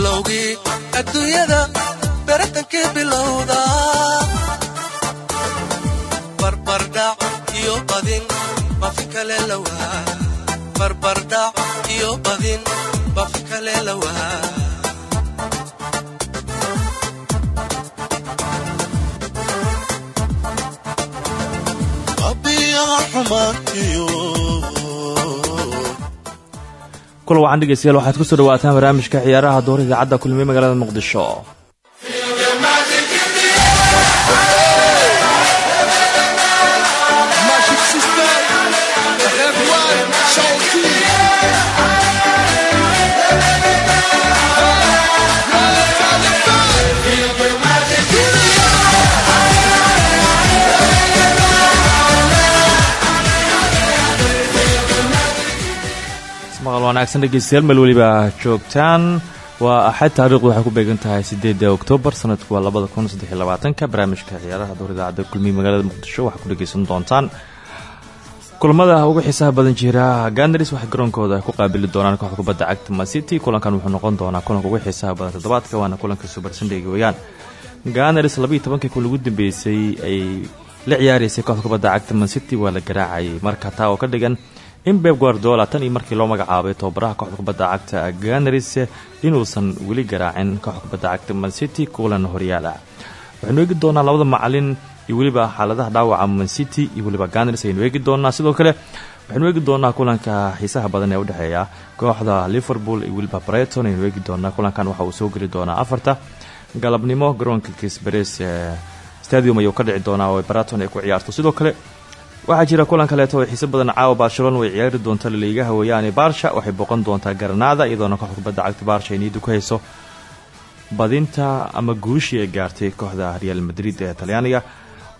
bilowgii adduunyada baratankii bilowda. Barbardhac iyo badin bafi kale lawaa barbardhac iyo badin bafi kale lawaa kula wacan dhegeystayaal waxaad ku soo dhawaataan barnaamijka ciyaaraha door idaacadda kulmiye magaalada muqdisho maqal wanaagsan dhegeystayaal meel weliba joogtaan. Waa axad taariikhdu waxay ku beegan tahay sideeda oktoobar sanadku waa labada kun saddex iyo labaatanka. Barnaamijka ciyaaraha door idaacadda kulmiye magaalada muqdisho waxaad ku dhegeysan doontaan. Kulamada ugu xiisaha badan jira gandaris waxay garoonkooda ku qaabili doonaan kooxda kubadda cagta masity kulankan wuxuu noqon doonaa kulanka ugu xiisaha badan toddobaadka waana kulanka subar sandheyga weeyaan. Gandaris labaiyo tobankii kun ugu dambeysay ay la ciyaareysay kooxda kubadda cagta mancity waa la garaacayay. Marka taa oo ka dhigan in beb guardiola tan iyo markii loo magacaabay tababaraha kooxda kubadda cagta ganaris inuusan weli garaacin kooxda kubadda cagta mancity kulan horyaala waxaynu eegi doonaa labada macalin iyo weliba xaaladaha dhaawaca mancity iyo weliba ganaris aynu eegi doonaa. Sidoo kale waxaynu eegi doonaa kulanka xiisaha badan ee udhexeeya kooxda liverpool iyo weliba brighton aynu eegi doonaa. Kulankan waxa uu soo geli doonaa afarta galabnimo garoonka kisbares stadium ayuu ka dhici doonaa oo brighton ay ku ciyaarto. Sidoo kale waxaa jira kulan kaleeto oo xiise badan caawa barcelona way ciyaari doonta laliigaha weeyaane barsha waxay boqon doontaa garanaada iyadoona kooxda kubadda cagta barsha ay ku hayso badinta ama guushii ay gaartay kooxda real madrid ee talyaaniga.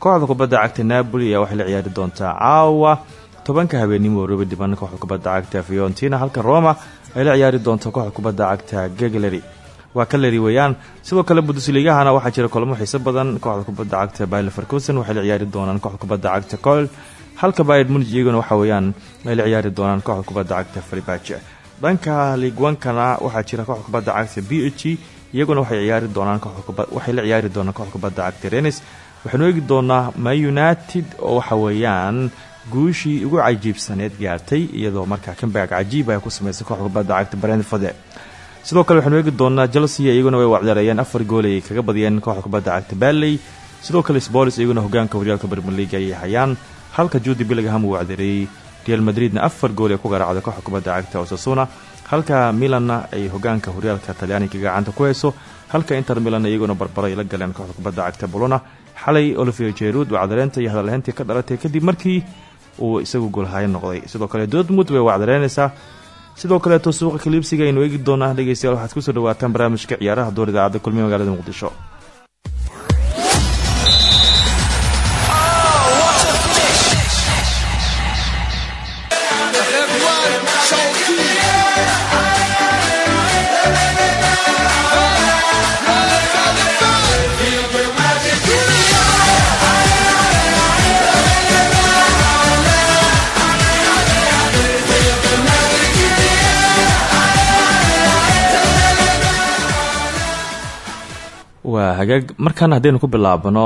Kooxda kubadda cagta napoli ayaa waxay la ciyaari doontaa caawa tobanka habeenimo roobi dhiban kooxda kubadda cagta fiontina halka roma ay la ciyaari doonto kooxda kubadda cagta gegleri waa kaleri weeyaan. Sidoo kale bundesligahana waxaa jira kulamo xiiso badan. Kooxda kubadda cagta bayle farkusen waxay la ciyaari doonaan kooxda kubadda cagta coil halka bayr munij iyaguna waxa weeyaan ay la ciyaari doonaan kooxda kubadda cagta fribaje dhanka ligwankana waxaa jira kooxda kubadda cagta b iyaguna waxay ciyaari doonaan waxay la ciyaari doonaan kooxda kubadda cagta renes waxaynu eegi doonaa ma united oo waxa weeyaan guushii ugu cajiibsaneed gaartay iyadoo markaa kambag cajiib ay ku sameysay kooxda kubadda cagta brentford. Sidoo kale waxaynu eegi doonaa chelsea iyaguna way wacdareeyeen afar gool ay kaga badiyeen kooxda kubadda cagta barley sidoo kale spolis iyaguna hogaanka horyaalka bermer league ayay hayaan halka juudi billingham uu wacdareeyey real madridna afar gool ay ku garaacday kooxda kubadda cagta osasuna. Halka milanna ay hogaanka horyaalka talyaaniga gacanta ku hayso halka inter milan iyaguna barbaro ay la galeen kooxda kubadda cagta bolona xalay olivier jerud wacdareynta iyo hadalhayntii ka dhalatay kadib markii uu isagu goolhayo noqday. Sidoo kale dortmund way wacdareynaysaa sidoo kaleeto suuqa kaliibsiga aynu eegi doonaa dhegeystayaal. Waxaad ku soo dhawaataan barnaamijka ciyaaraha door idaacadda kulmiye magaalada muqdisho waa hagaag. Markan haddaynu ku bilaabno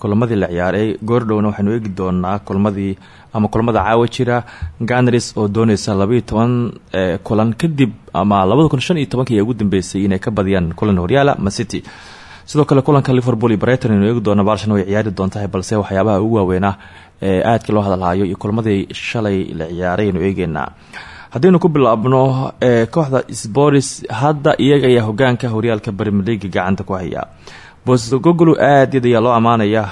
kulamadii la ciyaaray goordhowna waxaynu eegi doonaa kulmadii ama kulamada caawa jira ganris oo dooneysa labaiyo toban kulan. Kadib ama labada kun shan iyo tobankii ugu dambeysay inay ka badiyaan kulan horyaala macity sidoo kale kulanka liverpool iyo brighton aynu eegi doona barshana way ciyaari doontahay balse waxyaabaha ugu waaweynaa ee aadka loo hadalhayo iyo kulmadii shalay la ciyaaray aynu eegeynaa haddaynu ku bilaabno kooxda sporis hadda iyaga ayaa hogaanka horyaalka brimileaga gacanta ku haya. Bosgogolu aad yad loo ammaanaya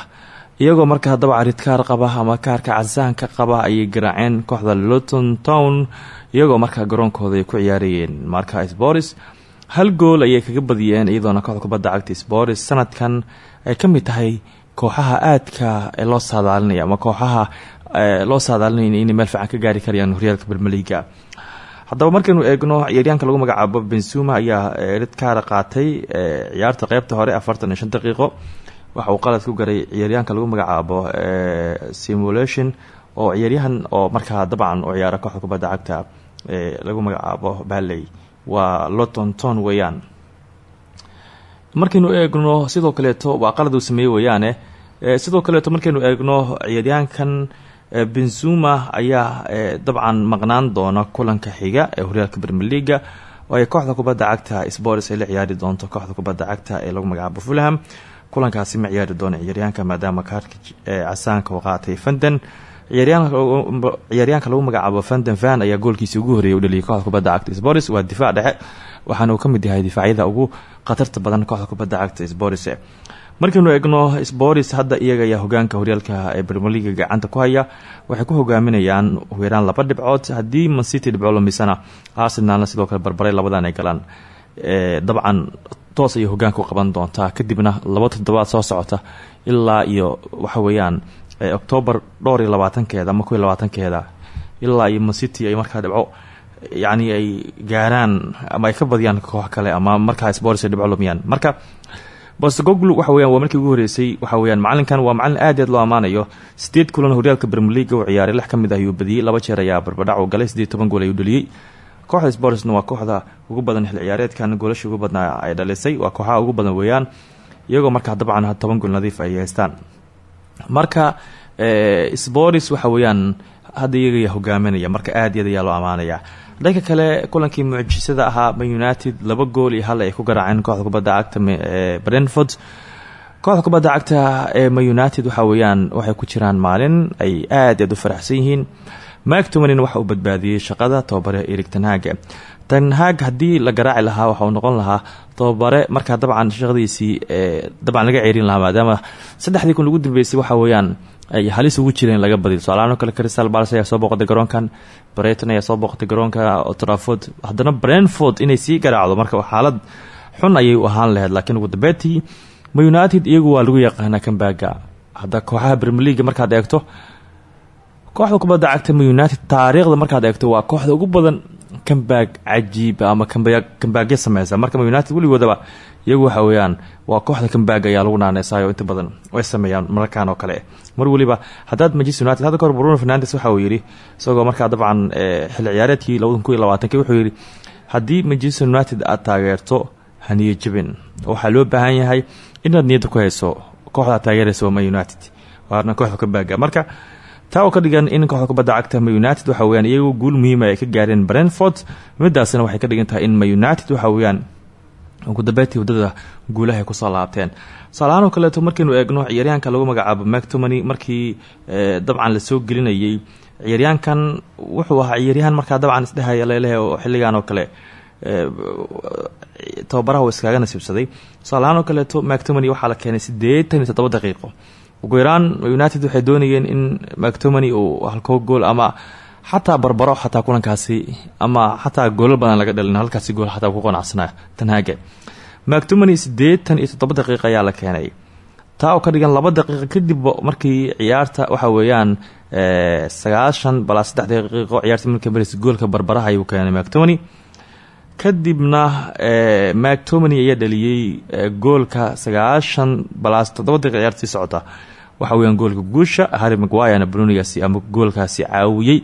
iyagoo marka haddaba caridkaar qaba ama kaarka casaanka qaba ayay garaaceen kooxda luton town iyagoo markaa garoonkooda ay ku ciyaarayeen. Marka sports hal gool ayay kaga badiyeen iyadoona kooxda kubadda cagta sports sanadkan ay ka mid tahay kooxaha aadka ee loo saadaalinaya ama kooxaha loo saadaalinaya inay meel fiican ka gaari karayaan horyaalka bermeliga haddaba markaynu eegno ciyaaryaanka lagu magacaabo benzuma ayaa rid kaara qaatay ciyaarta qeybta hore afartan iyo shan daqiiqo. Waxa uu qalad ku garay ciyaaryahanka lagu magacaabo simulation oo ciyaaryahan oo markaa dabcan u ciyaara kooxda kubadda cagta lagu magacaabo baley waa loton ton weeyaan. Markaynu eegno sidoo kaleeto waa qalad uu sameeyey weeyaane. Sidoo kaleeto markaynu eegno ciyaaryahankan benzuma ayaa dabcan maqnaan doona kulanka xiga ee horyaalka bermeliga ay kooxda kubadda cagta sports ay la ciyaari doonto kooxda kubadda cagta ee lagu magacaabo fulham. Kulankaasi ma ciyaari doona ciyaaryahanka maadaama kaarka casaanka oo qaatay fanden. Ciyaaryahanka lagu magacaabo fanden van ayaa goolkiisii ugu horreeyay u dhaliyay kooxda kubadda cagta sports waa difaac dhexe waxaana uu ka mid yahay difaacyada ugu khatarta badan kooxda kubadda cagta sports markaynu eegno sports hadda iyaga ayaa hogaanka horyaalka ee bermeliga gacanta ku haya. Waxay ku hogaaminayaan weeraan laba dhibcood. Haddii mancity dhibco lumisana arsenalna sidoo kale barbaray labadan ay galaan. Dabcan toos ayay hogaanka u qaban doontaa. Kadibna laba toddobaad soo socota ilaa iyo waxa weeyaan octoobar dhowr iyo ama kow iyo ilaa iyo mancity ay markaa dhibco yacni ay gaaraan ama ay ka badiyaan koox kale ama markaa sports ay dhibco lumiyaan. Marka bostogoglu waxa weyan waa markii ugu horeysay waxa weyaan macalinkan waa macalin aad aad loo ammaanayo sideed kulan horyaalka bermeliga uu ciyaaray lix ka mid ah ayuu badiyey laba jeer ayaa barbadhac u galay siddeed toban gool ayuu dhaliyey kooxda sportsna waa kooxda ugu badan xil ciyaareedkan goolasha ugu badnaa ay dhalisay waa kooxaha ugu badan weeyaan iyagoo markaa dabcan toban gool nadiif ay haystaan. Marka sports waxa weeyaan hadda iyagaya hogaaminaya marka aad yaad ayaa loo ammaanaya dhanka kale kulankii mucjisada ahaa man united laba gool iyo hal ay ku garaaceen kooxda kubadda cagta brentford. Kooxda kubadda cagta ee man united waxa weeyaan waxay ku jiraan maalin ay aad aad u faraxsan yihiin. Mactomanin waxa uu badbaadiyey shaqada tababare erig tanhaga tanhag haddii la garaaci lahaa waxa uu noqon lahaa tababare markaa dabcan shaqadiisii dabcan laga ceerin lahaa maadaama saddexdii kun ugu dambeysay waxa weeyaan ay halis ugu jireen laga badiyo tusaalahaan kale crystal palace ayaa soo booqatay garoonkan breton ayaa soo booqatay garoonka otraford haddana brentford inay sii garaacdo marka xaalad xun ayay u ahaan lahayd laakiin ugu dambeyntii ma united iyagu waa lagu yaqaanaa kambaga hadda kooxaha brmeliga markaad eegto kooxda kubadda cagta ma united taariikhda markaad eegto waa kooxda ugu badan kambaag cajiiba ama kambaagya sameysa marka ma united weligoodaba iyagu waxa weeyaan waa kooxda kambaag ayaa lagu naaneysayo inta badan way sameeyaan mararkan oo kale. Mar weliba haddaad manchester united hadda kahor bruno fernandes waxa uu yidhi isagoo markaa dabcan xilli ciyaareedkii labada kun iyo labaatanki wuxuu yidhi haddii manchester united aad taageerto haniyo jabin. Waxaa loo baahan yahay inaad niyadda ku hayso kooxda aad taageeraysa waa ma united waana kooxda kambaaga marka taa ka dhigan in kooxda kubadda cagta ma united waxa weyaan iyagoo guul muhiima ay ka gaareen brentford midaasina waxay ka dhigan in ma united waxa weeyaan ugu dambeyntii waddada guulahay ku soo laabteen. Tusaalahaan oo kaleeto markaynu eegno ciyaaryahanka lagu magacaabo mactomony markii dabcan la soo gelinayay. Ciyaaryahankan wuxuu ahaa ciyaaryahan markaa dabcan isdhehaya leleh oo xilligan oo kale tababaraha uu iskaaga nasiibsaday. Tusaalahaan oo kaleeto mactomony waxaa la keenay siddeetan iyo toddoba daqiiqo. Ugu yaraan united waxay doonayeen in mactomony uu halkoo gool ama xataa barbaro xataa kulankaasi ama xataa goolal badan laga dhalin halkaasi gool xataa ku qanacsanaa tanhaage mactomony siddeetan iyo toddoba daqiiqa ayaa la keenay. Taa oo ka dhigan laba daqiiqa kadib markii ciyaarta waxa weeyaan sagaashan balaa daqiiqo ciyaarta milka beris goolka barbaraha ayuu keenay mactomony kadibna mactomony ayaa dhaliyey goolka sagaashan ciyaarta sii socota. Waxa weyaan goolka guusha harry maguayana brunigaasi ama goolkaasi caawiyey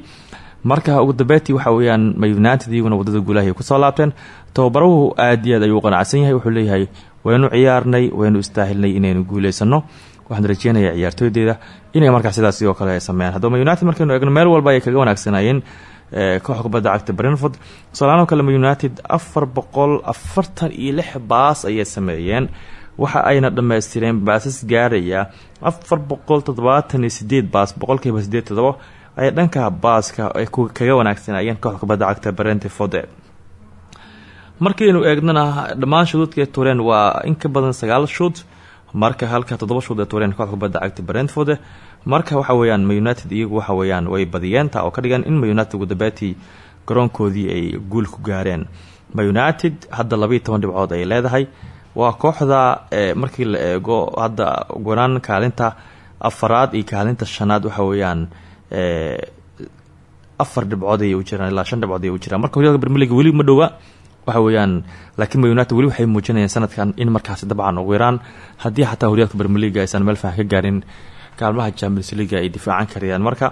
marka ugu dambeyntii waxa weyaan united iyaguna waddada guulahay ku soo laabteen. Tababarahu aad iyo aad ayuu qanacsan yahay. Wuxuu leeyahay waynu ciyaarnay waynu istaahilnay inaynu guuleysano waxaan rajeynayaa ciyaartooydeeda inay markaa sidaas oo kale sameeyaan. Haddaba united markaynu eegno meel walba ay kaga wanaagsanaayeen kooxda kubadda cagta brentford. Tusaalahaan oo kale united afar boqol afartan iyo lix baas ayay sameeyeen. Waxa ayna dhammaystireen baasas gaaraya afar boqol toddobaatan iyo sideed baas boqolkiiba sideed todobo ay dhanka baaska ay kaga wanaagsanayeen kooxda kubadda cagta brentford markaynu eegnana dhammaan shuduudka tureen waa in ka badan sagaal shuud marka halka toddoba shood ee tuureen kooxda kubadda cagta brentford marka waxa weeyaan ma united iyagu waxa weeyaan way badiyeen taa oo ka dhigan in united ugu garoonkoodii ay guul ku gaareen. Ma united hadda labayo toban dhibcood ay leedahay. Waa kooxda markii la eego hadda gonaan kaalinta afaraad iyo kaalinta shanaad waxa weeyaan afar dhibcood ayay u jiraan ilaa shan dhibcood ayay u jiraan marka horyaalka bermelig weli ma dhowa waxa weeyaan laakiin ma united weli waxay muujinayaan sanadkan in markaasi dabcan ugu yaraan. Haddii xataa horyaalka bermeliga aysan meel fahan ka gaarin kaalmaha champions leaga ay difaacan karayaan marka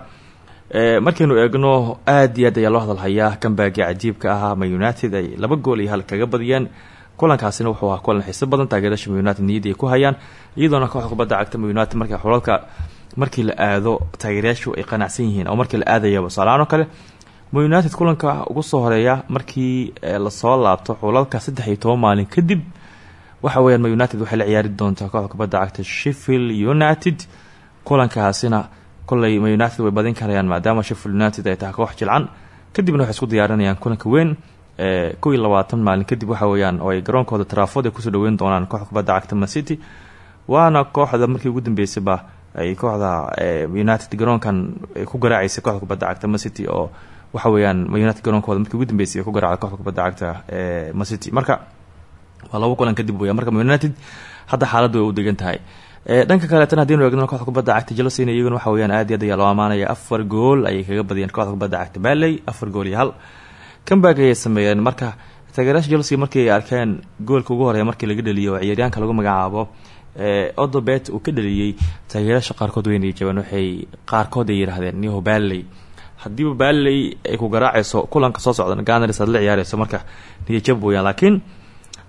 markaynu eegno aad iyo aad ayaa loo hadalhayaa kambaagii cajiibka ahaa ma united. Ay laba gool iyo hal kaga badiyeen. Kulankaasina wuxuu ahaa kulan xiiso badan taageerasha ma united niyadii ay ku hayaan iyadoona kooxda cagta ma united marka xulalka markii la aado taageerayaashu ay qanacsan yihiin oo markii la aadayaba salaan oo kale united kulanka ugu soo horreeya markii la soo laabto xulalka saddex iyo toban maalin kadib waxa weyaan ma united waxay la ciyaari doontaa kooxda cagta sheffield united. Kulankaasina koley ma united way badin karayaan maadaama sheffield united ay tahay koox jilcan. Kadibna waxay isku diyaarinayaan kulanka weyn kow iyo labaatan maalin kadib waxa weeyaan oo ay garoonkooda trafod ay ku soo dhaweyn doonaan kooxda kubadda cagta mancity waana kooxda markii ugu dambeysayba ay kooxda united garoonkan ku garaacaysa kooxda kubadda cagta mancity oo waxa weeyaan united garoonkooda markii ugu dambeysay ku garaacda kooxda kubadda cagta mancity marka waa labo kulan kadib weya marka united hadda xaaladdu way u degan tahay. Dhanka kaleetana haddiinu eegno kooxda kubadda cagta chelsea iyaguna waxa weyaan aad iyo aad ayaa loo amaanaya afar gool ayay kaga badiyeen kooxda kubadda cagta baley afar gool iyo hal comeback ayay sameeyeen. Marka taageerayaasha chelsea markii ay arkeen goolka ugu horreeya markii laga dhaliyo oo lagu magacaabo odobet uu ka dhaliyey taageerayaasha qaarkood weynay jabeen waxay qaarkood ay yidhaahdeen niho baley haddiiba baley ay ku garaacayso kulanka soo socda ganars aad la ciyaareyso marka niyajab weyaan laakiin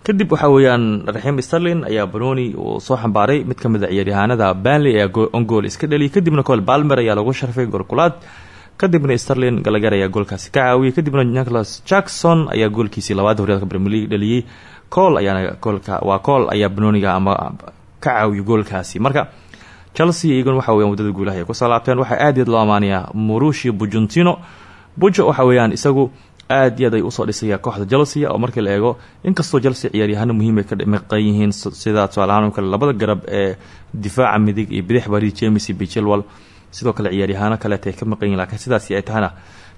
kadib waxa weeyaan raxiim sterlin ayaa banoni uu soo xambaaray mid ka mid a ciyaaryahaanada banley ayaa on gool iska dhaliyay. Kadibna col balmer ayaa lagu sharfay goolkulaad. Kadibna sterlin galagar ayaa goolkaasi ka caawiyay. Kadibna nicholas jackson ayaa goolkiisii labaad horyaalka brmelig dhaliyey col ayaana goolka waa col ayaa banoniga ama ka caawiyay goolkaasi. Marka chelsea iyaguna waxa weyan waddada guulaha ay ku soo laabteen waxaa aad iyaad loo amaanayaa murushi bujuntino bujo waxa weeyaan isagu aad iyo aad ay u soo dhisaya kooxda chelsea oo markii la eego inkastoo chelsea ciyaaryahano muhiim ay ka maqan yihiin sida tusaalahaan kale labada garab ee difaaca midig iyo bidix bari james iyo sidoo kale ciyaaryahaano kaleeta ay ka maqan yihiin lakiin sidaasi ay tahana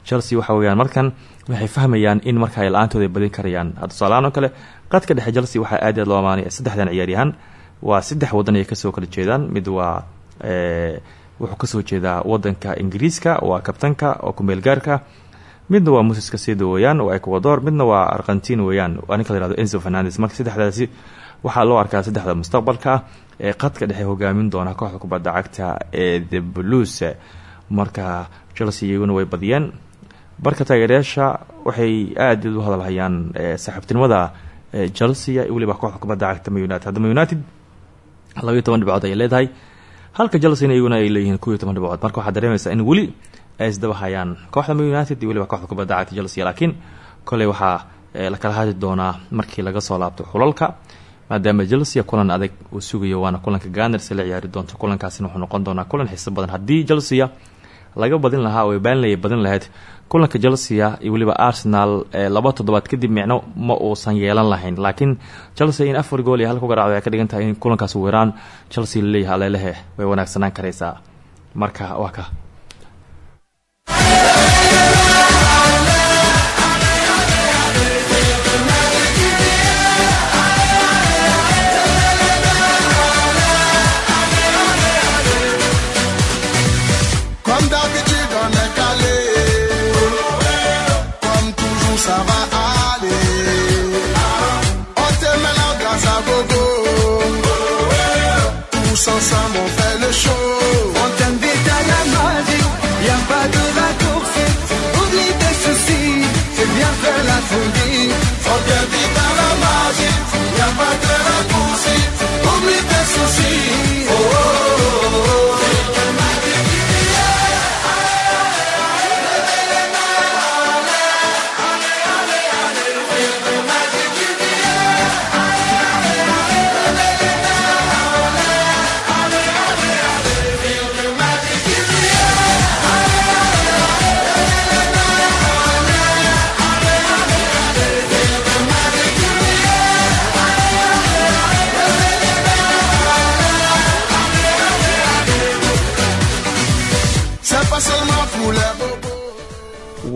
chelsea waxa weeyaan markan waxay fahmayaan in marka ay la'aantooda badin karayaan. Tusaalahaan oo kale qadka dhexe chelsea waxaa aad iy aad loo amaanaya saddexdan ciyaaryahan waa saddex wadan ay ka soo kala jeedaan. Mid waa wuxuu ka soo jeedaa wadanka ingiriiska waa kabtanka oo kumeel gaarka midna waa moses kasedo weyaan waa ecuador. Midna waa argentin weyaan waa ninka la yihahdo enzo fernandes marka saddexdaasi waxaa loo arkaa saddexda mustaqbalka ee qadka dhexe hogaamin doona kooxda kubadda cagta ee the blues. Marka chelsea iyaguna way badiyeen. Barka taageerayaasha waxay aad u hadalhayaan saaxiibtinimada chelsea weliba kooxda kubadda cagta ma united labayo toban dhibcood ayay leedahay. Halka chelsea iyaguna ay leeyihiin kow iyo toban dhibcood marka waxaad dareemaysaa in weli ay isdaba hayaan kooxda ma united iyo weliba kooxda kubadda cagta chelsea laakiin koley waxaa la kala hadli doonaa markii laga soo laabto xulalka maadaama chelsea kulan adag uu sugayo waana kulanka ganers la ciyaari doonto. Kulankaasina wuxuu noqon doonaa kulan xiiso badan. Haddii chelsea laga badin lahaa oo banley badin lahayd kulanka chelsea iyo weliba arsenal laba toddobaad kadib micno ma uusan yeelan lahayn. Laakiin chelsea in afar gool iyo hal ku garacdo ay ka dhigan tahay in kulankaas weeraan chelsea la leeyahay aleelehe way wanaagsanaan karaysaa. Marka waa ka Bye.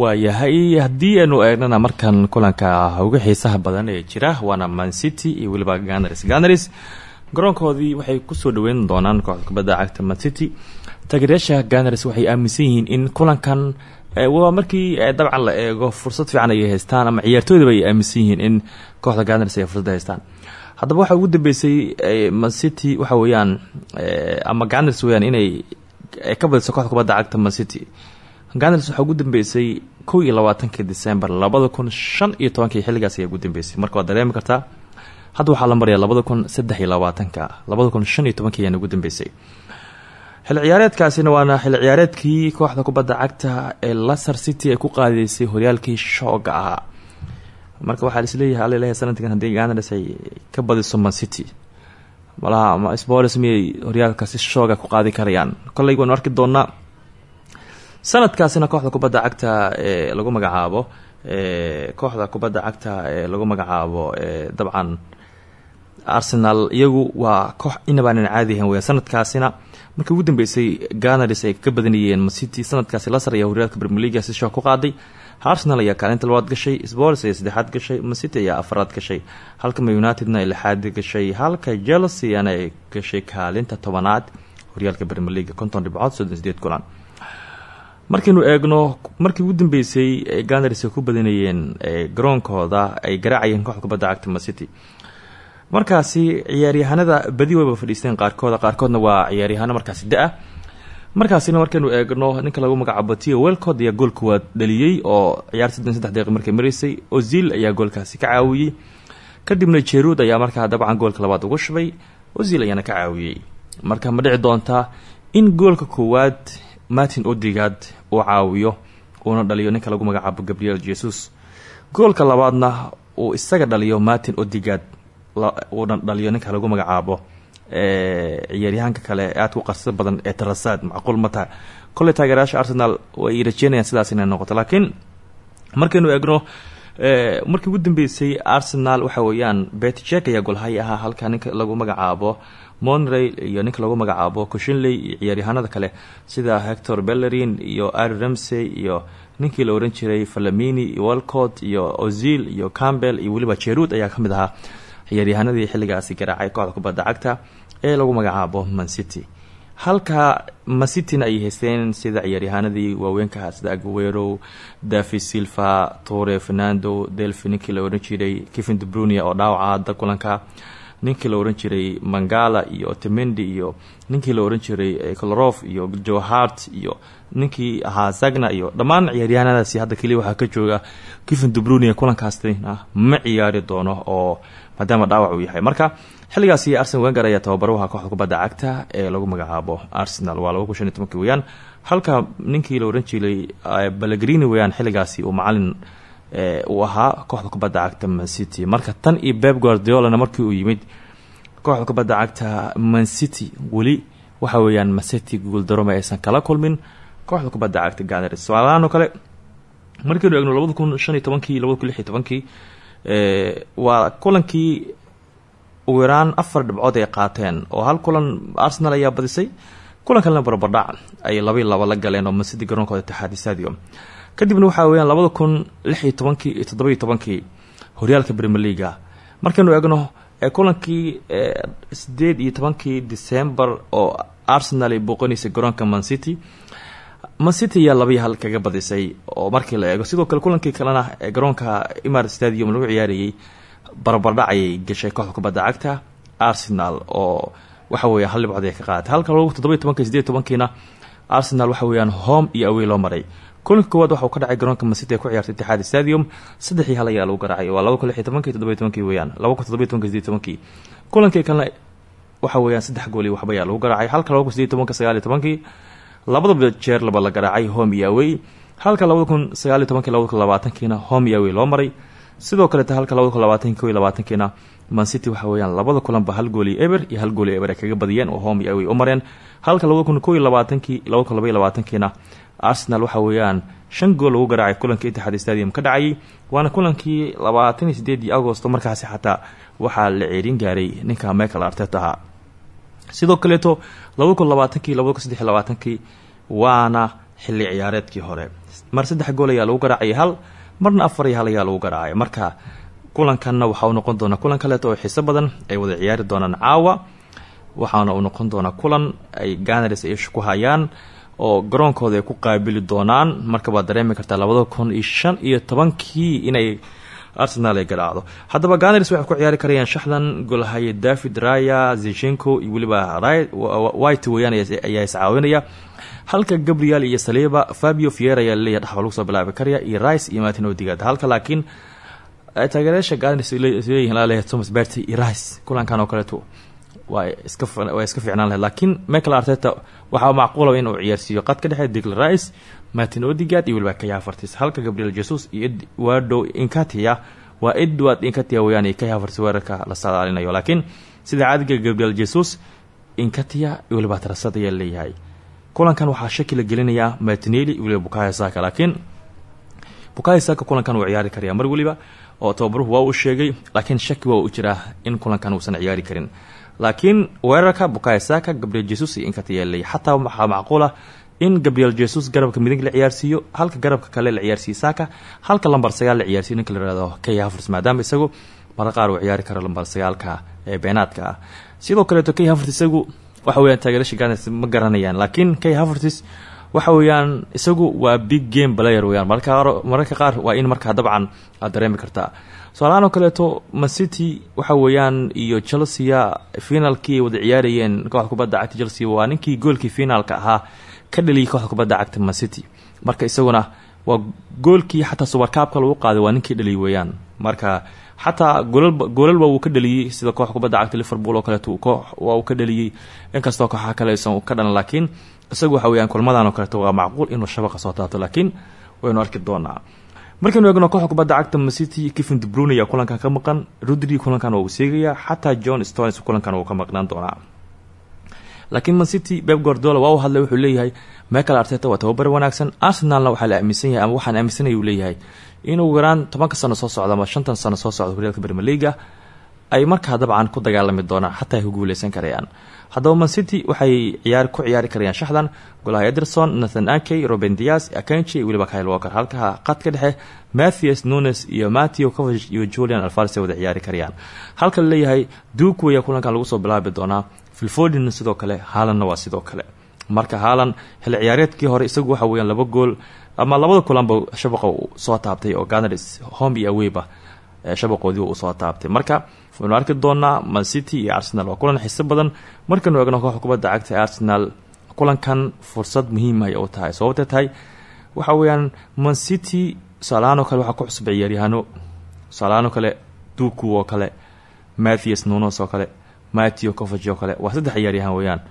Waayahay. Haddii aanu eegnana markan kulanka uga xiisaha badan ee jira waana man city iyo weliba ganars ganars garoonkoodii waxay ku soo dhaweyn doonaan kooxda kubadda cagta man city. Taageeryaasha ganars waxay aaminsan yihiin in kulankan waa markii dabcan la eego fursad fiican ay haystaan ama ciyaartooydaba ay aaminsan yihiin in kooxda ganars ay fursada haystaan. Haddaba waxaa ugu dambeysay man city waxa weeyaan ama ganars weyaan inay ka badiso kooxda kubadda cagta man city. Ganars waxaa ugu dambeysay kow iyo december labada kun shan iyo tobankii xilligaas ayaa ugu marka waad dareemi kartaa hadda waxaa la maraya labada kun saddex iyo labaatanka shan iyo tobankii ugu dambeysay. Xilli ciyaareedkaasina waana xilli ciyaareedkii kooxda kubadda cagta ee laser city ay ku qaadaysay horyaalkii shooga ahaa. Marka waxaa lisleeyahay alaleeyahay sanadkan haddii ganars ay ka badiso man city malaha spolis miyay horyaalkaasi shooga ku qaadi karayaan? Kolley waanu arki doonaa sanadkaasina kooxda kubadda cagta ee lagu magacaabo kooxda kubadda cagta ee lagu magacaabo dabcan arsenal. Iyagu waa koox inabaanan caadihan weya sanadkaasina markii ugu dambeysay ganars ay ka badanayeen macity sanadkaasi lasar ayaa horyaalka brmeliga si shoo ku qaaday. Arsenal ayaa kaalinta labaad gashay spols ayaa saddexaad gashay macity ayaa afaraad gashay halka ma unitedna ay lixaad gashay halka chelsea-ana ay gashay kaalinta tobanaad. Horyaalka brmeliga konton dhibcood soddon sideed kulan markaynu eegno markii ugu dambeysay ganars ay ku badanayeen garoonkooda ay garaacayeen kooxda kubadda cagta macity markaasi ciyaaryahanada badi wayba fadhiisteen qaarkooda qaarkoodna waa ciyaaryahano markaasi da'a. Markaasina markaynu eegno ninka lagu magacaabo tio welcod ayaa goolka waa dhaliyey oo ciyaar soddon saddex daqiiq maraysay ozil ayaa goolkaasi ka caawiyey. Kadibna jeruud ayaa markaa dabcan goolka labaad ugu shubay. Ozil ayaana ka caawiyey. Marka ma dhici in goolka koowaad martin odigad uu caawiyo uuna dhaliyo ninka lagu magacaabo gabriel jesus. Goolka labaadna uu isaga dhaliyo martin odigad uuna dhaliyo ninka lagu magacaabo ciyaaryahaanka kale ee aadka u qarsada badan ee tarasaad macquul ma taha kolley taageerayaasha arsenal way rajeynayaan sidaas inay noqoto laakiin markaynu eegno markii ugu dambeysay arsenal waxa weeyaan betjek ayaa golhay ahaa halka ninka lagu magacaabo monrey iyo ninka lagu magacaabo coshinley iyo ciyaaryahanada kale sida hector bellerin iyo ari ramsey iyo ninkii la ohan jiray falamini walcott iyo ozil iyo campbell iyo weliba jeruud ayaa ka mid ahaa ciyaaryahanadii xilligaasi garaacay kooxda kubadda cagta ee lagu magacaabo mancity halka mancityna ay haysteen sida ciyaaryahanadii waaweenkaha sida aguero davi silva tore fernando delfi ninkii la ohan jiray kevin debrunia oo dhaawaca kulanka ninkii la ohan jiray mangala iyo temendi iyo ninkii la ohan jiray colorof iyo johart iyo ninkii ahaa zagna iyo dhammaan ciyaaryahanadaasi hadda keliya waxaa ka jooga kevin debrunia kulankaasna ma ciyaari doono oo maadaama dhaawac uu yahay. Marka xilligaasi arsenal wenger ayaa tababaraha kooxda kubadda cagta ee lagu magacaabo arsenal. Waa laba kun shan iyo halka ninkii la ohan jiray balagrini weyaan xilligaasi uu macalin uu ahaa kooxda kubadda cagta mancity marka tan iyo beb guardiolana markii uu yimid kooxda kubadda cagta mancity weli waxa weeyaan mancity guuldarome aysan kala kulmin. Kooxda kubadda cagta ganars soalaano kale markaynu eegno labada kun shan iyo tobankii kun lix iyo tobankii waa kulankii ugu yaraan afar dhibcood ay qaateen oo hal kulan arsenal ayaa badisay. Kulan kalena barbardhac ay labai laba la galeen oo mancity garoonkooda itixaadi stadium kadibna waxaa weyaan labada kun lix iyo tobankii iyo toddoba-iyo tobankii horyaalka premier leaga markaynu eegno kulankii sideed iyo tobankii december oo arsenal ay booqanaysay garoonka mancity mancity ayaa labaiyo hal kaga badisay oo markii la eego. Sidoo kale kulankii kalena ee garoonka imar stadium lagu ciyaarayay barbardhac ayay gashay kooxda kubadda cagta arsenal oo waxa weya hal dhibcood ay ka qaadatay halka laba toddoba iyo tobanki sideed tobankiina arsenal waxa weeyaan home iyo awey loo maray kulanka koowaad waxa uu ka dhacay garoonka mancity ee ku ciyaartay itixaad stadium. Saddex iyo hal ayaa lagu garaacay waa laba kun lix iyo tobankii weeyaan laba kun toddoba iyo tobanki sideed waxa weeyaan saddex gool iyo waxba ayaa lagu garaacay halka laba kun sideed tobanka jeer laba la garaacay home iyo awey halka labada kun sagaal iyo tobankii labada kun labaatankiina home iyo awey loo maray. Sidoo kaleeta halka labada kun labaatanki ko iyo waxa weeyaan labada kulanba hal gool iyo eber iyo hal gool iyo eber kaga badiyeen oo home iyo awey u mareen. Halka labada kun ko arsenal waxa weeyaan shan gool lagu garaacay kulankii itixaad stadium ka dhacayay waana kulankii labaatan iyo sideedii agosto markaasi xataa waxaa la ceerin gaaray ninka michael artet ahaa sidoo kaleeto labada kun labaatankii labada kun waana xilli ciyaareedkii hore. Mar saddex gool ayaa lagu garaacayay hal marna afar iyo hal ayaa lagu garaacay. Marka kulankanna waxa uu noqon doonaa kulan kaleeto oo xiiso badan ay wada ciyaari doonaan caawa waxaana uu noqon doonaa kulan ay ganars ishu ku hayaan oo garoonkooda ay ku qaabili doonaan. Marka dareemi kartaa labada kun iyo shan iyo tobankii inay arsenal ay garaacdo haddaba ganars waxay ku ciyaari karayaan shaxdan golhaye david raya zeshenko iyo weliba white weyaan ayaa iscaawinaya halka gabriel iyo saliba fabio fier ayaa laleeyahy dhaxba lagu soo bilaabi karaya iyo rice iyo martin odigad halka laakiin taageerayaasha ganars leeyihiin la leeyahay thomas berty iyo rice. Kulankan oo kaleeto waa iska waa iska fiicnaan lahayd. Laakiin michael arteta waxaa macquulaba in uu ciyaarsiiyo. Qad ka dhexeed digl rice martin odigad iyo weliba kaya halka gabriel jesus iyo eduardo inkatia waa edward inkatia weyaan kaya fartis weerarka la saadaalinayo. Laakiin sida caadiga gabriel jesus inkatia iyo weliba tarasad ayaa leeyahay. Kulankan waxaa shaki la gelinayaa martineli iyo bukayo saka laakiin bukayo saka kulankan uu ciyaari karaya mar weliba oo tababaruhu uu sheegay. Laakiin shaki waa u jiraa in kulankan uusan ciyaari karin laakiin weerarka bukayo saka gabriel jesus iyo inkatiyaa leeyahy xataa waxaa macquul in gabriel jesus garabka midig la ciyaarsiiyo halka garabka kale la ciyaarsiiyo saka halka lambar sagaal la ciyaarsiyo ninka la yihahdo kay havers maadaama isagu mara qaar uu ciyaari karo lambar sagaalka ee beenaadka ah. Sidoo kaleeto kay havers isagu waxa weyaan taageerasha ganes ma garanayaan laakiin kay havertis waxa weeyaan isagu waa big game player weyaan mararka qaar waa in markaa dabcan aad dareemi kartaa soalahaan oo kaleeto mancity waxa weeyaan iyo chelsea finaalkii ay wada ciyaarayeen kooxda kubadda cagta chelsea waa ninkii goolkii finaalka ahaa ka dhaliyay kooxda kubadda cagta mancity marka isaguna waa goolkii xataa subarkaabka lagu qaaday waa ninkii dhaliyay weeyaan. Marka xataa goolalba wuu ka dhaliyey sida kooxda kubadda cagta liverpool oo kaleeto waa uu ka dhaliyey inkastoo kooxaha kale aysan ka dhalan laakiin isagu waxa weyaan kulmadan oo kaleeto waa macquul inuu shabaqa soo taabto laakiin waynu arki doonaa markaynu eegno kooxda kubadda cagta macity kevin debrun ayaa kulankan ka maqan. Rodri kulankan waa uu seegaya xataa john stones kulankan wuu ka maqnaan doonaa. Laakiin mancity beb gordola waa u hadlay wuxuu leeyahay michael arteta waa tababar wanaagsan arsenalna waxaa la aaminsan yahay ama waxaan aaminsanaya uu leeyahay. Inuu yaraan tobanka sano soo socda ama shantan sano soo socda horyaalka bermeliga ay markaa dabcan ku dagaalami doonaan xataa ay ku guuleysan karayaan haddaba mancity waxay ciyaar ku ciyaari karayaan shaxdan golaha ederson nathan akey roben dias akenchi iyo weliba kyle walker. Halka qad ka dhexe matthews nunes iyo matthew covage iyo julian alfares ay wada ciyaari karayaan. Halka la leeyahay duku ayaa kulankan lagu soo bilaabi doonaa. Filfodin sidoo kale haalanna waa sidoo kale. Marka haalan xilli ciyaareedkii hore isagu waxa weyaan laba gool ama labada kulanba shabaqa soo taabtay oo ganars home iyo aweyba shabaqoodii uu soo taabtay. Marka waynu arki doonaa mancity iyo arsenal. Waa kulan xiso badan. Markaynu eegno kooxda kubadda cagta arsenal kulankan fursad muhiima ay u tahay. Sababtay tahay waxa weeyaan mancity tusaalahaanoo kale waxaa ku cusub ciyaaryahaano tusaalahaanoo kale duku oo kale matthews nunos oo kale matthew covage oo kale. Waa saddex ciyaaryahaan weeyaan.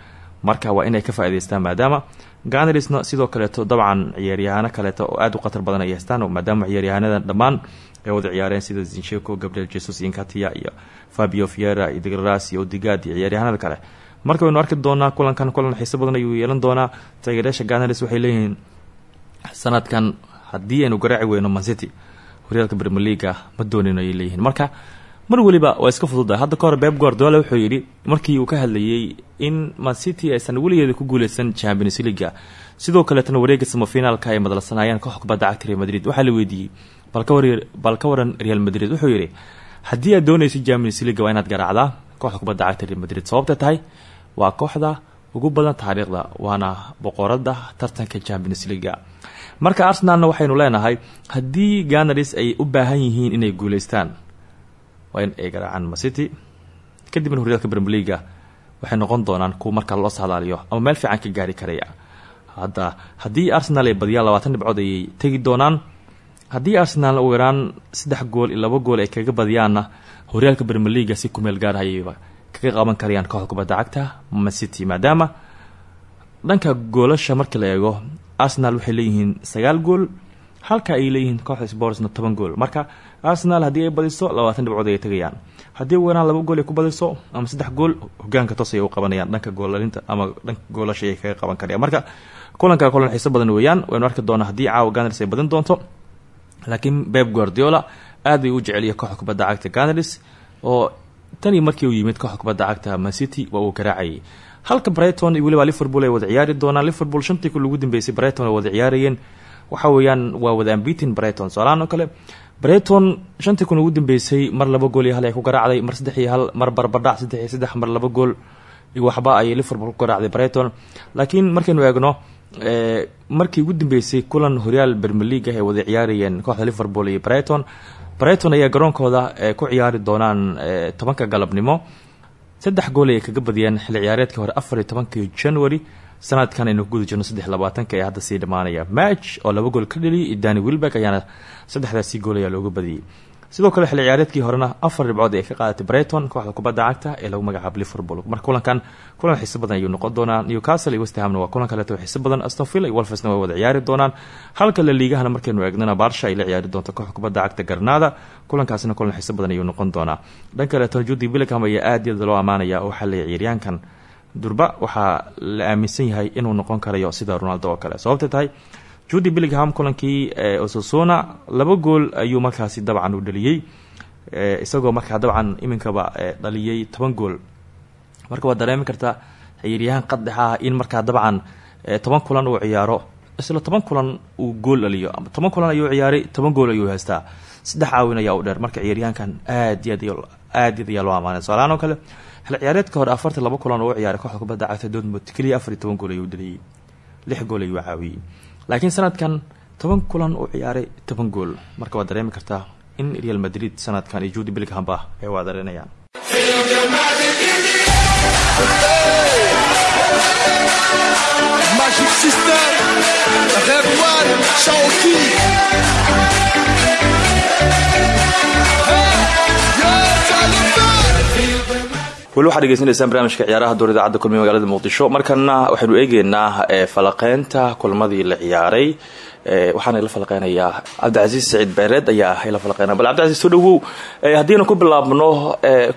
Marka waa inay ka faa'idaystaan maadaama ganarisna sidoo kaleeto dabcan ciyaaryahaano kaleeto oo aada u khatar badan ay haystaan maadaama ciyaaryahaanadan dhammaan ay wada ciyaareen sida zinsheko gabriel jesus inkatia iyo fabio fiera iyo degras iyo odigad iyo ciyaaryahanada kale. Marka waynu arki doonaa kulankan kulan xiiso badan ayuu yeelan doonaa. Taageerayaasha ganaris waxay leeyihiin sanadkan haddii aynu garaaci weyno mancity horyaalka bermeliga ma doonin ayay leeyihiin. Marka mar weliba waa iska fududahay. Hadda ka hor beb guardiola wuxuu yidhi markii uu ka hadlayey in mancity aysan weligeeda ku guuleysan champions leaga sidoo kaleetana wareega samafinaalka ay madalsanayeen koox real madrid. Waxaa la weydiiyey bal ka waran real madrid wuxuu yidhi haddii aad doonaysa champions leaga waa inaad garaacdaa kooxda kubadda cagta real madrid sababta tahay waa kooxda ugu badan taariikhda waana boqorada tartanka champions leaga marka arsenalna waxaynu leenahay haddii ganaris ay u baahan yihiin inay guuleystaan waa in ay garaacaan macity kadibna horyaalka bermeliga waxay noqon doonaan kuwa markaa loo saadaaliyo ama meel fiican ka gaari karaya. Hadda haddii arsenal ay badiyaan labaatan dhibcood ayay tegi doonaan haddii arsenal u yaraan saddex gool iyo laba gool ay kaga badiyaanna horyaalka bermeliga si kumeel gaarhayayba kaga qaban karayaan kooxda kubadda cagta macity maadaama dhanka goolasha markii la eego arsenal waxay leeyihiin sagaal gool halka ay leeyihiin kooxda sportsna toban gool. Marka arsenal haddii ay badiso labaatan dhibcood ayay tegayaan haddii yaraan laba gool ay ku badiso ama saddex gool hogaanka toos ayay qabanayaan dhanka goolalinta ama dhanka goolasha ayay kaga qaban karayaan. Marka kulanka kulan xiiso badan weeyaan waynu arki doonaa haddii caawa ganars ay doonto laakiin beb guardiola aad ay u jeceliya kooxda kubadda cagta ganars oo tanii markii uu yimid kooxda kubadda cagta mancity waa uu garaacayay halka brighton iyo liverpool ay wada ciyaari doonaan. Liverpool shantii kun ugu dambeysay brighton wada ciyaarayeen. Waxa weeyaan waa wada ambitin brighton soalaan oo kale. Brighton shantii kun ugu dambeysay mar laba gool iyo hal ay ku garaacday mar saddex iyo hal mar barbardhac saddex iyo saddex mar laba gool. Iyo waxba ayay liverpool ku garaacday brighton. Laakiin markaynu eegno markii ugu dambeysay kulan horyaal bermer league ah ay wada ciyaarayeen kooxda liverpool iyo brighton brighton ayaa garoonkooda ku ciyaari doonaan tobanka galabnimo. Saddex gool ayay kaga badiyeen xilli ciyaareedkii hore afar iyo january. Sanadkan aynu ku guda jirno saddex labaatanka ee hadda sii dhamaanaya match oo laba gool ka dheliyay dani wilberg ayaana saddexdaasii gool ayaa looga badiyey sidoo kale xilli ciyaareedkii horena afar dhibcood ay ka qaadatay brighton kooxda kubadda cagta ee lagu magacaabo liverpool. Marka kulankan kulan xiiso badan ayuu noqon doonaa. Newcastle iyo westhamna waa kulan kaleeto xiiso badan. Aston villa iyo wolfesna way wada ciyaari doonaan. Halka la liigahana markaynu eegnana barsha ay la ciyaari doonto kooxda kubadda cagta garnaada kulankaasina kulan xiiso badan ayuu noqon doonaa. Dhan kaleeto judi billingham ayaa aad iyo aad loo amaanaya oo waxaa leeya ciyaaryaankan durba waxaa la aaminsan yahay inuu noqon karayo sida ronaldo oo kale. Sababtay judi billingham kulankii osasona laba gool ayuu markaasi dabcan u dhaliyey. Isagoo markaa dabcan iminkaba dhaliyey toban gool. Marka waad dareemi kartaa ciyaaryahaan qaddex ah in markaa dabcan toban kulan uu ciyaaro isla toban kulan uu gool dhaliyo. Toban kulan ayuu ciyaaray toban gool ayuu haystaa. Saddex caawin ayaa u dheer. Marka ciyaaryahankan aad aad aad ayaa loo amaanay oo kale xil ciyaareedka hore afartan laba kulan oo u ciyaaray kooxda kubadda cagta dortmund. Keliya afar iyo gool ayuu dhaliyey. Lix gool ayuu caawiyey laakiin sanadkan toban kulan uu ciyaaray toban gool. Marka waad dareemi kartaa in real madrid sanadkan iyo judi bilghamba ay waadarinayaan weli waxaad dhegeysanaysaan barnaamijka ciyaaraha door idaacadda kulmiye magaalada muqdisho. Markana waxaynu eegeynaa falaqeynta kulmadii la ciyaaray. Waxaana ila falaqeynayaa cabdicasiis saciid beereed ayaa ila falaqeynaya bal cabdicasiis soo dhawow haddiinu ku bilaabno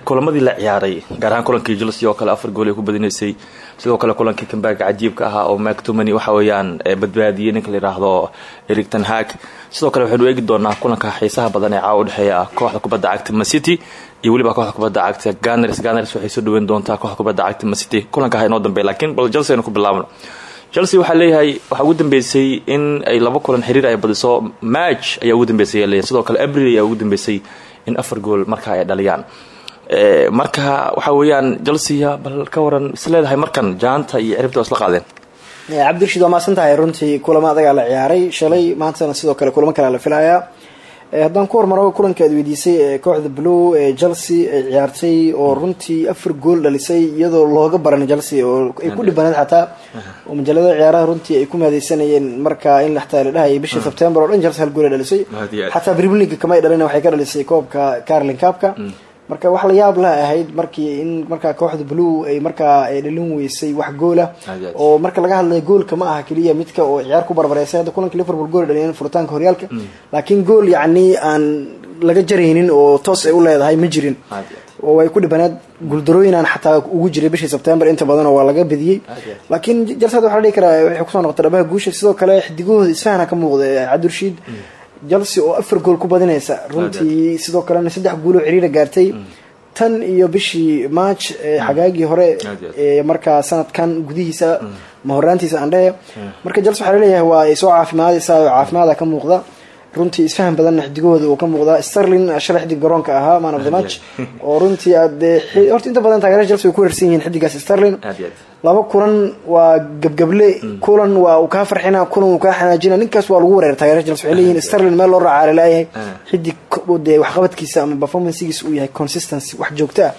kulamadii la ciyaaray gaar ahaan kulankii chelsea oo kale afar gool ay ku badinaysay. Sidoo kale kulankii kambaaga cajiibka ahaa oo mactomany waxa weeyaan badbaadiyey ninka la yidhaahdo eric ten hag. Sidoo kale waxaynu eegi doonaa kulanka xiisaha badan ee caawa udhexeeya kooxda kubadda cagta macity iyo weliba kooxda kubadda cagta ganers ganers waxay soo dhaweyn doontaa kooxda kubadda cagta macity kulanka ha inoo laakiin bal chelsea aynu ku bilaabno chelsea waxaa leeyahay waxaa ugu dambeysay in ay laba kulan xiriir ay badiso match ayaa ugu dambeysay leeyahay sidoo kale abril ayaa ugu dambeysay in afar gool marka ay dhaliyaan. Marka waxa weeyaan chelsea bal ka waran is markan jaanta iyo ciribta isla qaadeen. Cabdirashiid waa mahadsan tahay runtii kulamo adagaa la ciyaaray shalay maantana sidoo kale kulamo kalea la filayaa haddaan ku kulanka aad weydiisay ee kooxda blue ee chelsea ay ciyaartay oo runtii afar gool dhalisay iyadoo looga baran chelsea oo ay ku dhibanayd xataa. Oo majalada ciyaaraha runtii ay ku maadeysanayeen marka in laxtaa la dhahayay bishii sebtember oo dhan chelsea hal gool ay dhalisay. Xataa premier league kamay dhalin waxay ka dhalisay koobka carlin capka marka wax la yaab lah ahayd markii in markaa kooxda blue ay markaa dhalin weysay wax goola oo marka laga hadlayo goolka ma aha keliya midka oo ciyaar ku barbareysay hadda kulanka liverpool gool dhaliyeen furitaanka horyaalka. Laakiin gool yacni aan laga jaraynin oo toos ay u leedahay ma jirin. Oo ay ku dhibaneed guuldarooyinaan xataa ugu jiray bishii sebtember inta badan oo waa laga badiyey laakiin jalsad waxa la dhihi karaa waxay ku soo noqotay dhabaha guusha. Sidoo kale xidigahooda isfahana ka muuqda cabdirashiid chelsea oo afar gool ku badinaysa. Runtii sidoo kalena saddex gooloo ciriira gaartay. Tan iyo bishii march xagaagii hore ee markaa sanadkan gudihiisa ma horaantiisa andhehe marka chelsea waxaa la leeyahay waa ay soo caafimaadaysaa oo caafimaada ka muuqda. Runtii isfahan badanna xidigahooda uu ka muuqdaa sterling shalay xidig garoonka ahaa man of the match. Oo runtii aadee horta inta badan taageerada chelsea way ku rarsan yihiin xidigaas sterling laba kulan waa gabgable kulan waa uu kaa farxina kulan uu kaa xanaajina ninkaas waa lagu chelsea waxay leeyihiin sterling meel loo raacaale laayahay xidig dee waxqabadkiisa ama performancegiisa uu yahay consistency wax joogto ah.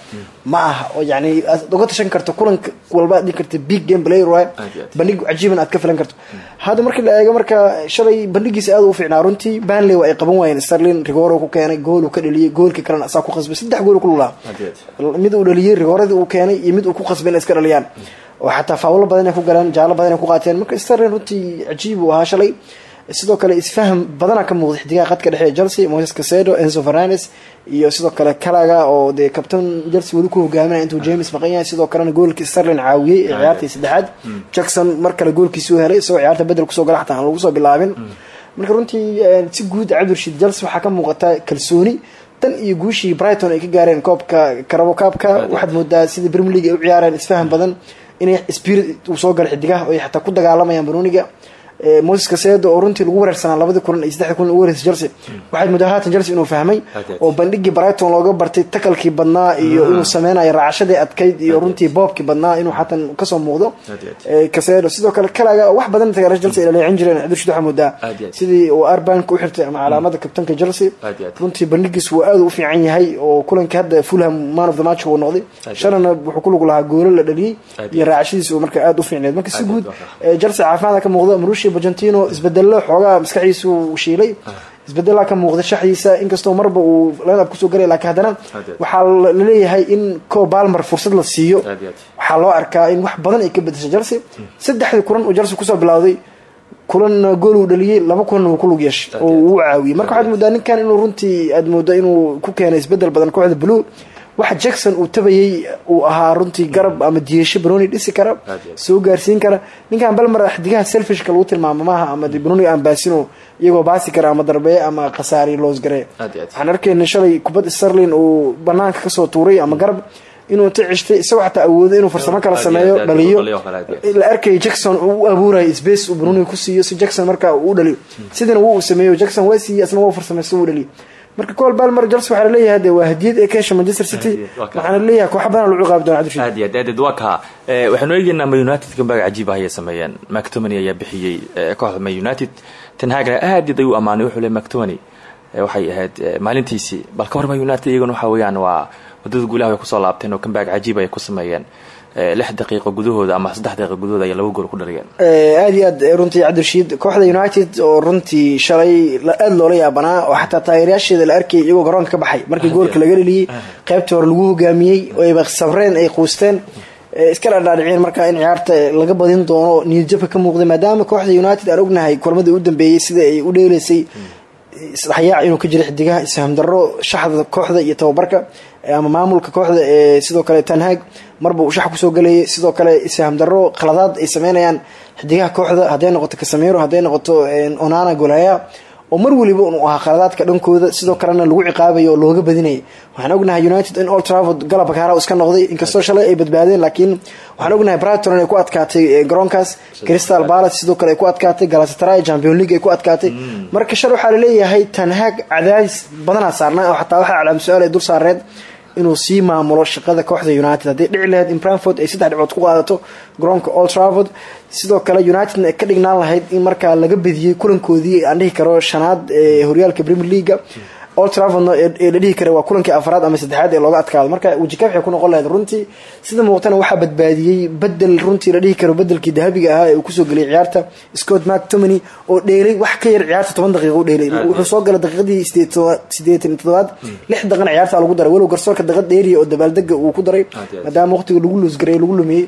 Ma aha oo yacni aad uga tashan karto kulan walba aad karta big game player waay bandhig cajiiban aad ka filan karto. Hadda markii la eego marka shalay bandhigiisa aad u fiicnaa runtii banley waa ay qaban waayeen. Sterling rigoro ku keenay gool uu ka dhaliyey goolkii kalena asaa ku qasbay. Saddex gool ku lulaa. Mid uu dhaliyey rigoradii uu keenay iyo mid uu ku qasbay inay iska dhaliyaan oo xataa faawlo badan ay ku galeen jaalo badan ay ku qaateen. Marka sterling runtii cajiib uu ahaa shalay sidoo kale isfaham badana ka muuqda xidigaha qadka dhexe ee chelsea moses casedo enzo fernandes iyo sidoo kale kalaga oo dee kabtan chelsea weli ku hogaaminaya intuu james maqan yahay. Sidoo kalena goolkii sterling caawiyey ee ciyaartii saddexaad jackson mar kale goolkiisi u helay isagoo ciyaarta bedel ku soo gala xataa aan lagu soo bilaabin. Marka runtii si guud cabdirshid chelsea waxaa ka muuqata kalsooni. Tan iyo guushii brighton ay ka gaareen koobka carabo kaabka waxaad moodaa sidai premier league ay u ciyaareen isfaham badan inay spirit uu soo galo xidigaha oo ay xataa ku dagaalamayaan banooniga moses kasedo oo runtii lagu wareersanaa labadii kulan iyo saddexdii kulan ugu wareysay chelsea. Waxaad muddaa haatan chelsea inuu fahmay oo bandhigii brighton looga bartay takalkii badnaa iyo inuu sameynayo raacashadii adkayd iyo runtii boobkii badnaa inuu xaatan ka soo muuqdo. Kasedo sidoo kale kalaga wax badan taageerasha chelsea ay dhaleecin jireen cabdirshid waxaa moodaa sidii uu arbanka u xirtay ama calaamada kabtanka chelsea. Runtii bandhigiis waa aad u fiican yahay oo kulankii hadda fulham man of the match uu noqday. Shalana wuxuu ku lug lahaa goolo la dhaliyey iyo raacashadiis marka aad u fiicneed marka si guud chelsea caafimaadka ka muuqda marushi bajantino isbedelo xoogaa maskaxdiisa uu shiilay. Isbedelaa ka muuqda shaxdiisa inkastoo marba uu linab ku soo galay laakiin haddana waxaa la leeyahay in co balmer fursad la siiyo. Waxaa loo arkaa in wax badan ay ka bedeshay chelsea. Saddexdii kulan uu chelsea ku soo bilowday kulanna gool uu dhaliyey laba kulanna wuu ku lug yeeshay oo uu caawiyey marka waxaad moodaa ninkan inuu runtii aad moodo inuu ku keenay isbeddel badan kooxda blue waxa jackson uu tabayey uu ahaa runtii garab ama diyeesho banoni dhisi kara soo gaarsiin kara. Ninkan balmar xidigaha selfishka lagu tilmaamo maaha ama banoniga aan baasino iyagoo baasi kara ama darbeeye ama khasaari loosgare waxaan arkayna shalay kubad starlin uu banaanka ka soo tuuray ama garab inuu inta ceshtay isagoo xataa awoodo inuu farsamo kala sameeyo dhaliyo. la arkay jackson uu u abuurayo space uu banoniga ku siiyo si jackson markaa uu u dhaliyo. Sidina wuu sameeyo jackson waa siiye isna waa farsamayso uu dhaliyo marka col balmer jels waxaa la leeyahay de waa hadiyad ee ka hesha manchester city waxaana la leeyahay kooxa badan lagu qaab doona cabdirashiid aad iyo aad aad waa kaa waxaanu eegeynaa ma united gambaga cajiib ah ayay sameeyeen. Mactomany ayaa bixiyey kooxda ma united. Ten hagna aad id ayuu amaanay wuxuu le mactomany waxay ahayd maalintiisii. Bal ka hor ma united iyaguna waxa weeyaan waa waddada guulaha way ku soo laabteen oo gambaga cajiib ayay ku sameeyeen lix daqiiqo gudahooda ama saddex daqiiqo gudahooda ayaa laba gool ku dhaliyeen. Aad iyo aad runtii cabdirashiid kooxda united oo runtii shalay aada loola yaabanaa oo xataa taageerayaasheeda la arkayay iyagoo garoonka ka baxay. Markii goolka laga dheliyey qaybtii hore lagu hogaamiyey oo ayba sabreen ay quusteen. Iska dhadhaadhiceen markaa in ciyaarta laga badin doono niyadjabka ka muuqday maadaama kooxda united aan ognahay kulamadii u dambeeyey sida ay u dheeleysay isdhexyaac inuu ka jira xidigaha ishamdaro shaxda kooxda iyo tababarka ama maamulka kooxda ee sidoo kale tanhaag marba uu shax ku soo galayay sidoo kale ishamdaro khaladaad ay sameynayaan. Xidigaha kooxda hadday noqoto casamiro hadday noqoto onana golaya oo mar waliba uu ahaa khaladaadka dhankooda sidoo kalena lagu ciqaabayo oo looga badinayay. Waxaan ognahay united in old travord galab kaara iska noqday inkastoo shalay ay badbaadeen laakiin waxaan ognahay brighton ay ku adkaatay garoonkaas crystal palace sidoo kale ay ku adkaatay galatasaray champion league ay ku adkaatay. Marka shal waxaa la leeyahay tanhaag cadaadis badanaa saarnaa oo xataa waxaa calaam su'aal ay dul saareed inuu sii maamulo shaqada kooxda united. Hadday dhici lahayd in branford ay saddex dhibcood ku qaadato garoonka old travord sidoo kale unitedna ka dhignaan lahayd in markaa laga bediyey kulankoodii aan dhihi karo shanaad ee horyaalka premier leaga old travordna ee la dhihi kara waa kulankii afraad ama saddexaad ee looga adkaado. Marka wejika waxay ku noqon lahayd runtii sida muuqtana waxaa badbaadiyey bedel runtii la dhihi karo bedelkii dahabiga ahaa ee uu ku soo geliyay ciyaarta. Scott mactomany oo dheelay wax ka yar ciyaarta toban daqiiqa u dheelay. Wuxuu soo galay daqiiqadii sideetan iyo toddobaad lix daqan ciyaarta lagu daray. Walow garsoorka daqad dheeriya oo dabaaldega uu ku daray. Maadaama waqtiga lagu luusgaray lagu lumiyey.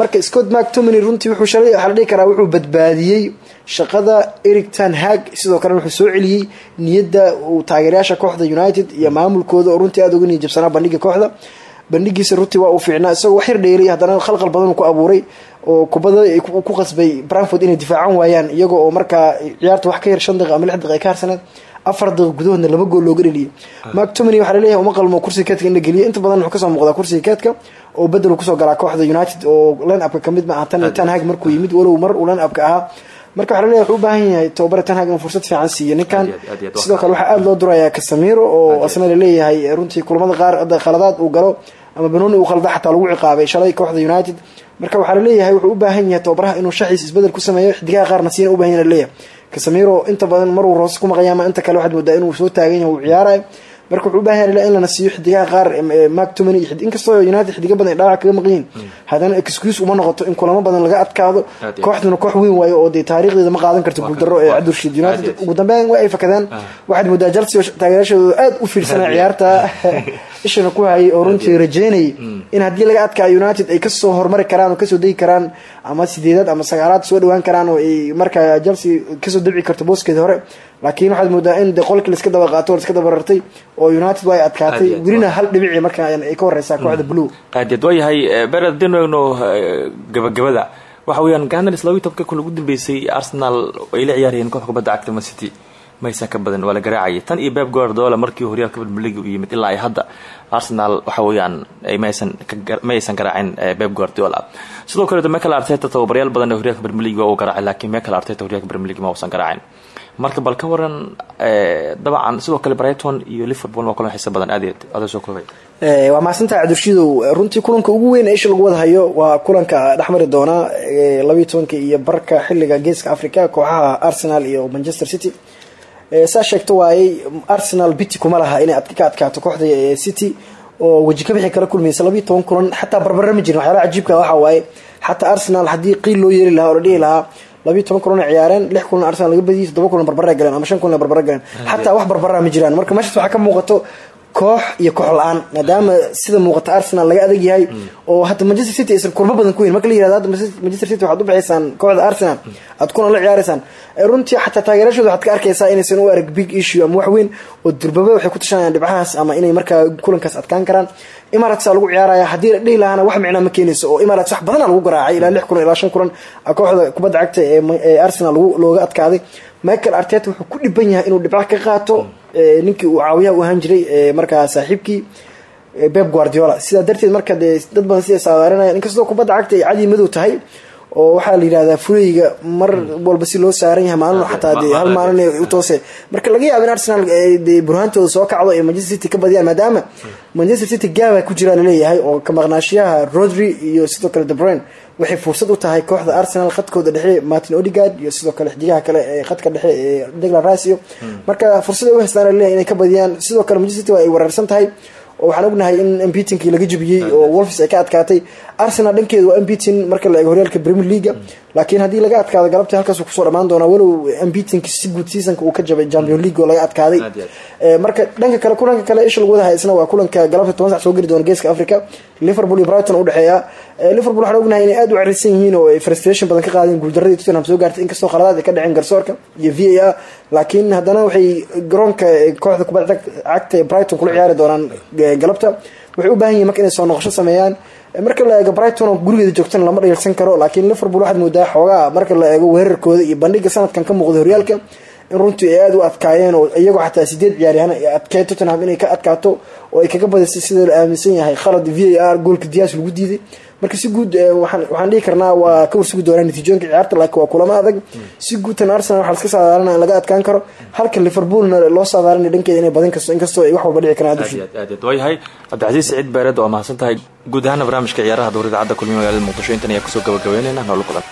Marka scott mactomany runtii wuxuu shalay waxaa la dhihi karaa wuxuu badbaadiyey shaqada eric tan hag sidoo kalena wuxuu soo celiyey niyadda uu taageerayaasha kooxda united iyo maamulkooda oo runtii aada uga niyad jabsanaa bandhiga kooxda. Bandhigiisa runtii waa uu fiicnaa isagoo wax yar dheelay haddana khalqal badan ku abuuray oo kubada ku qasbay branford inay difaacan waayaan iyaga oo markaa ciyaarta wax ka yar shan daqiiq ama lix daqiiq ka harsaneed afar daqiiq gudahoodna laba gool looga dheliyay mactomany waxaa la leeyahay uma qalmo kursiga keedka in la geliyo. Inta badan wuxuu ka soo muuqdaa kursiga keedka oo bedel ku soo galaa kooxda united oo line upka ka mid ma aha. Tan tan hag markuu yimid walow mar uu line upka ahaa marka waxa la leeyahay wuxuu u baahan yahay tobabare tanhag inuu fursad fiican siiyo ninkan sidoo kale waxaa aada loo durayaa casamiro oo asna la leeyahay runtii kulamada qaar khaladaad uu galo ama banooni uu khalda xataa lagu ciqaabay shalay kooxda united. Marka waxaa la leeyahay wuxuu u baahan yahay tababaraha inuu shaxiis isbeddel ku sameeyo xidigaha qaarna siina u baahan yahay la leeyahay casamiro inta badan maruu roose ku maqaya ama inta kale waxaad moodaa inuu soo taagan yahay uu ciyaarayo marka wuxuu u baahan yahay in lana siiyo xidigaha qaar mactomany inkastoo united xidiga badan dhaawac kaga maqan yihiin haddana excuse uma noqoto in kulamo badan laga adkaado. Kooxduna koox weyn waayo oo dee taariikhdeeda ma qaadan karto guuldaro ee cabdirashiid united. Ugu dambeyn waa ay fakadeen waxaad moodaa chelsea oo taageerashadooda aada u fiirsanaa ciyaarta. Ishana ku hayay oo runtii rajeynayay in haddii laga adkaayo united ay ka soo hormari karaan oo ka soo degi karaan ama sideedaad ama sagaalaad soo dhawaan karaan oo ay markaa chelsea ka soo dabci karto booskeeda hore laakiin waxaad moodaa in qolkii laiska daba qaato laiska daba rartay oo united waa ay adkaatay welina hal dhibici markaa ay ka horeysaa kooxda blue. Aaded waa yahay bered hadaynu eegno gabagabada waxa weeyaan ganars labaiy tobanka kun ugu dambeysay arsenal ay la ciyaarayeen kooxda kubadda cagta man city. Maysan ka badin waa la garaacayay. Tan iyo beb guardiola markii horyaalka premier league u yimid ilaa ay hadda arsenal waxa weeyaan maysan ma aysan garaacin beb guardiola sidoo kale michael arteta tababaryaal badan ee horyaalka premier league waa uu garaacay laakiin michael arteta horyaalka premier league ma uusan garaacin. Marka bal ka waran dabcan sidoo kale brighton iyo liverpool waa kulan xiisa badan. Aad aada soo koobay waa mahadsantaha cabdishiidow runtii kulanka ugu weyn ee isha lagu wadahayo waa kulanka dhexmari doona labayo tobanka iyo barka xilliga geeska africa kooxaha arsenal iyo manchester city. Saa sheegto waayey arsenal biti kuma laha inay ka adkaato kooxda city oo weji kabixi kala kulmaysa labayo toban kulan xataa barbara ma jirin waxyaalaha cajiibka waxa waaye xataa arsenal haddii qiil loo yeeri lahaa oo la dhihi lahaa labayo toban kulan ciyaareen lix kulan arsenal laga badiyay toddoba kulan barbara galeen ama shan kulan barbara galeen. Xataa wax barbara ma jiraan. Marka meeshaas waxaa ka muuqato koox iyo koox la'aan maadaama sida muuqata arsenal laga adag yahay oo hadda manchester city aysan kurbo badan ku yihiin marka la yiraahdo manchester city waxaad u baxaysaan kooxda arsenal aad kuna la ciyaaraysaan. Runtii xataa taageerashooda waxaad ka arkaysaa inaysan u arag big issue ama wax weyn oo durbaba waxay ku tashanayaan dhibcahaas ama inay markaa kulankaas adkaan karaan. Imarates lagu ciyaaraya haddii la dhihi wax micnaa ma keenayso oo imarates wax badana lagu garaacay ilaa lix kulan ilaa shan kulan kooxda kubadda cagta ee arsenal looga adkaaday. Michael arteta wuxuu ku dhiban yahay inuu dhibco ka qaato ninkii uu caawiyaha u ahaan jiray markaa saaxiibkii beb guardiola. Sidaa darteed marka dee dad badan siday saadaarinayaan inkastoo kubadda cagta ay cadii madow tahay oo waxaa la yidhahdaa fuleyga mar walba si loo saaran yahay maalin xataa de hal maalin utoose marka laga yaaba in arsenal de burhaantooda soo kacdo ee manchester city ka badiyaan maadaama manchester city gaaba ku jiraa la leeyahay oo ka maqnaashiyaha rodri iyo sidoo kale debroin waxay fursad u tahay kooxda arsenal khadkooda dhexe martin odigard iyo sidoo kale xidigaha kale ee khadka dhexe ee deglan rice iyo marka fursad ay u haystaan la leeyahay inay ka badiyaan sidoo kale manchester city waa ay tahay oo waxaan ognahay in mbitingkii laga jabiyey oo wolfs ay ka adkaatay arsenal dhankeedu waa mbiting marka la eego horyaalka premier leaga laakiin haddii laga adkaado galabtii halkaasuu ku soo dhamaan doonaa walow mbitingk si guud seasonka uu ka jabay champion league oo laga adkaaday. Marka dhanka kale kulanka kale isha lagu wadahay isna waa kulanka galabta toban sac soo geli doona geeska africa liverpool iyo brighton udhexeeya liverpool waxaan ognahay inay aada u carisan yihiin oo ay frustration badan ka qaadeen guuldaradii tottenham soo gaartay. Inkastoo khaladaad ay ka dhaceen garsoorka iyo v a r. Laakiin haddana waxay garoonka kooxda kubadda cagta ee brighton kula ciyaari doonaan galabta. Waxay u baahan yihiin marka inay soo noqosho sameeyaan marka la eego brighton oo gurigeeda joogtana lama dhayalsan karo laakiin liverpool waxaad moodaa xoogaa marka la eego weerarkooda iyo bandhiga sanadkan ka muuqda horyaalka in runtii ay aada u adkaayeen oo iyagoo xataa sideed ciyaaryahan ay adkeen tottenham inay ka adkaato oo ay kaga badisay sida la aaminsan yahay khalad v a r goolka diyaas lagu diiday. Marka si guud waxaan dhihi karnaa waa ka warsugi doonaa natiijooyinka ciyaarta laakiin waa kulamo adag. Si guudtan arsenal waxaa laska saadaalinaya in laga adkaan karo. Halka liverpoolna loo saadaalinay dhankeeda inay badin karto inkastoo ay wax walba dhici karaan aad aad waayahay cabdicasiis saciid beered waa mahadsan tahay guud ahaana barnaamijka ciyaaraha dowrada cadda kulmiye magaalada muqdisho intan ayaa ku soo gabagabeynayna noolo kulan